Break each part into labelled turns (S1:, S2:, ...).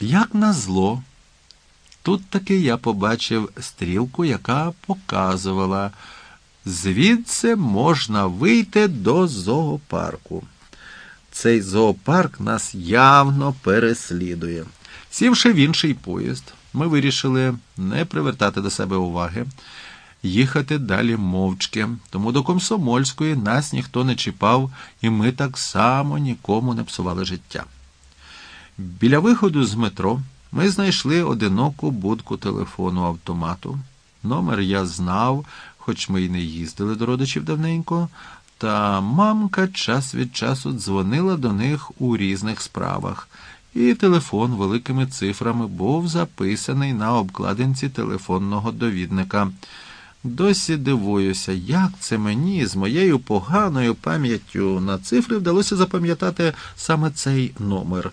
S1: Як назло, тут таки я побачив стрілку, яка показувала, звідси можна вийти до зоопарку. Цей зоопарк нас явно переслідує. Сівши в інший поїзд, ми вирішили не привертати до себе уваги, їхати далі мовчки, тому до Комсомольської нас ніхто не чіпав, і ми так само нікому не псували життя. Біля виходу з метро ми знайшли одиноку будку телефону автомату. Номер я знав, хоч ми й не їздили до родичів давненько, та мамка час від часу дзвонила до них у різних справах, і телефон великими цифрами був записаний на обкладинці телефонного довідника. Досі дивуюся, як це мені з моєю поганою пам'яттю на цифри вдалося запам'ятати саме цей номер.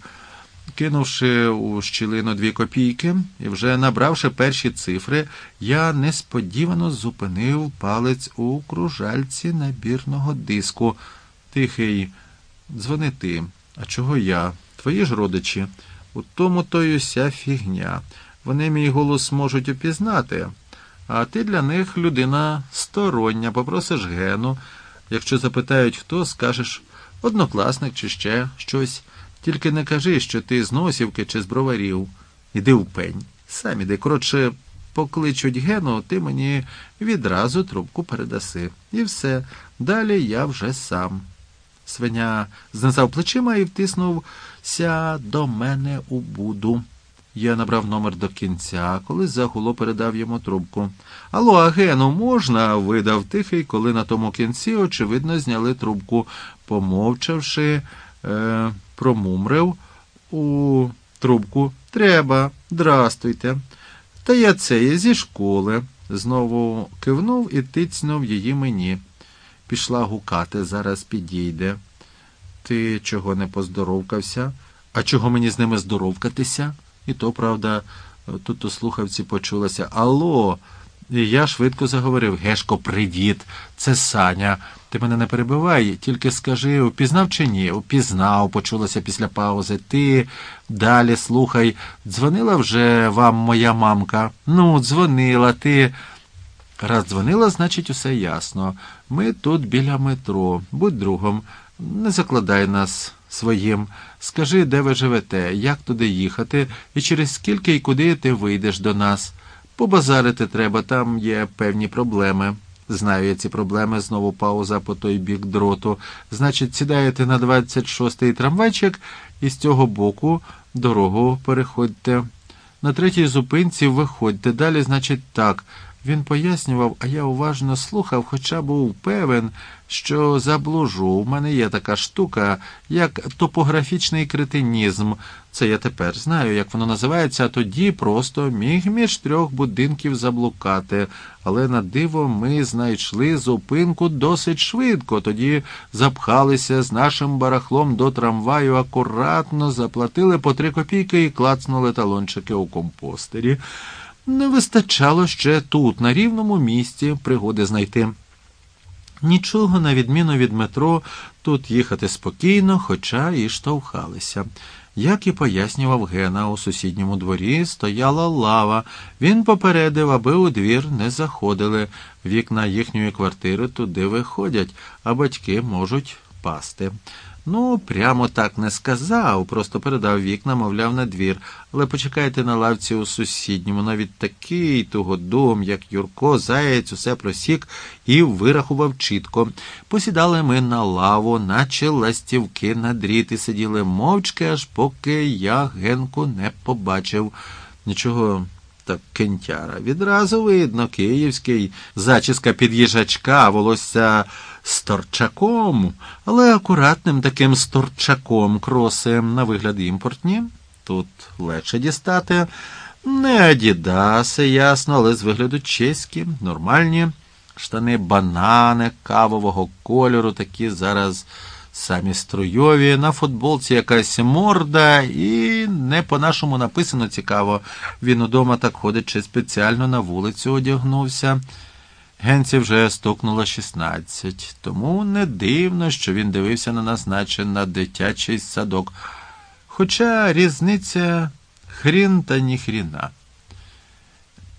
S1: Кинувши у щілину дві копійки і вже набравши перші цифри, я несподівано зупинив палець у кружальці набірного диску. Тихий, дзвони ти. А чого я? Твої ж родичі. У тому то й уся фігня. Вони мій голос можуть упізнати, а ти для них людина стороння, попросиш гену. Якщо запитають, хто, скажеш однокласник чи ще щось. Тільки не кажи, що ти з носівки чи з броварів. Іди в пень. Сам іди. Коротше, покличуть гену, ти мені відразу трубку передаси. І все. Далі я вже сам. Свиня знизав плечима і втиснувся до мене у буду. Я набрав номер до кінця, коли загуло передав йому трубку. Алло, агену, можна? видав тихий, коли на тому кінці, очевидно, зняли трубку, помовчавши. Е промумрив у трубку. Треба, здрастуйте. Та я це є зі школи. Знову кивнув і тицнув її мені. Пішла гукати, зараз підійде. Ти чого не поздоровкався? А чого мені з ними здоровкатися? І то, правда, тут у слухавці почулося Алло. І я швидко заговорив Гешко, привіт, це Саня. Ти мене не перебивай, тільки скажи, упізнав чи ні? Упізнав, почулося після паузи. Ти далі слухай, дзвонила вже вам моя мамка? Ну, дзвонила, ти. Раз дзвонила, значить, усе ясно. Ми тут біля метро. Будь другом, не закладай нас своїм. Скажи, де ви живете, як туди їхати, і через скільки і куди ти вийдеш до нас. Побазарити треба, там є певні проблеми. Знаю я ці проблеми, знову пауза по той бік дроту. Значить, сідаєте на 26-й трамвайчик і з цього боку дорогу переходьте. На третій зупинці виходьте. Далі, значить, так. Він пояснював, а я уважно слухав, хоча був певен, що заблужу. У мене є така штука, як топографічний кретинізм. Це я тепер знаю, як воно називається, а тоді просто міг між трьох будинків заблукати. Але на диво ми знайшли зупинку досить швидко. Тоді запхалися з нашим барахлом до трамваю, акуратно заплатили по три копійки і клацнули талончики у компостері. Не вистачало ще тут, на рівному місці, пригоди знайти. Нічого, на відміну від метро, тут їхати спокійно, хоча і штовхалися. Як і пояснював Гена, у сусідньому дворі стояла лава. Він попередив, аби у двір не заходили. Вікна їхньої квартири туди виходять, а батьки можуть пасти. Ну, прямо так не сказав, просто передав вікна, мовляв, на двір. Але почекайте на лавці у сусідньому, навіть такий тугодум, як Юрко, Заєць, усе просік і вирахував чітко. Посідали ми на лаву, наче ластівки на дріт, і сиділи мовчки, аж поки я Генку не побачив. Нічого так кентяра. Відразу видно, київський, зачіска під їжачка, волосся сторчаком, але акуратним таким сторчаком кросим на вигляд імпортні. Тут легше дістати. Не адідаси, ясно, але з вигляду чеські, нормальні. Штани банани кавового кольору, такі зараз самі струйові. На футболці якась морда, і не по-нашому написано цікаво. Він удома так ходить чи спеціально на вулицю одягнувся. Генці вже стукнуло 16, тому не дивно, що він дивився на нас, наче на дитячий садок. Хоча різниця Хрін та ніхріна.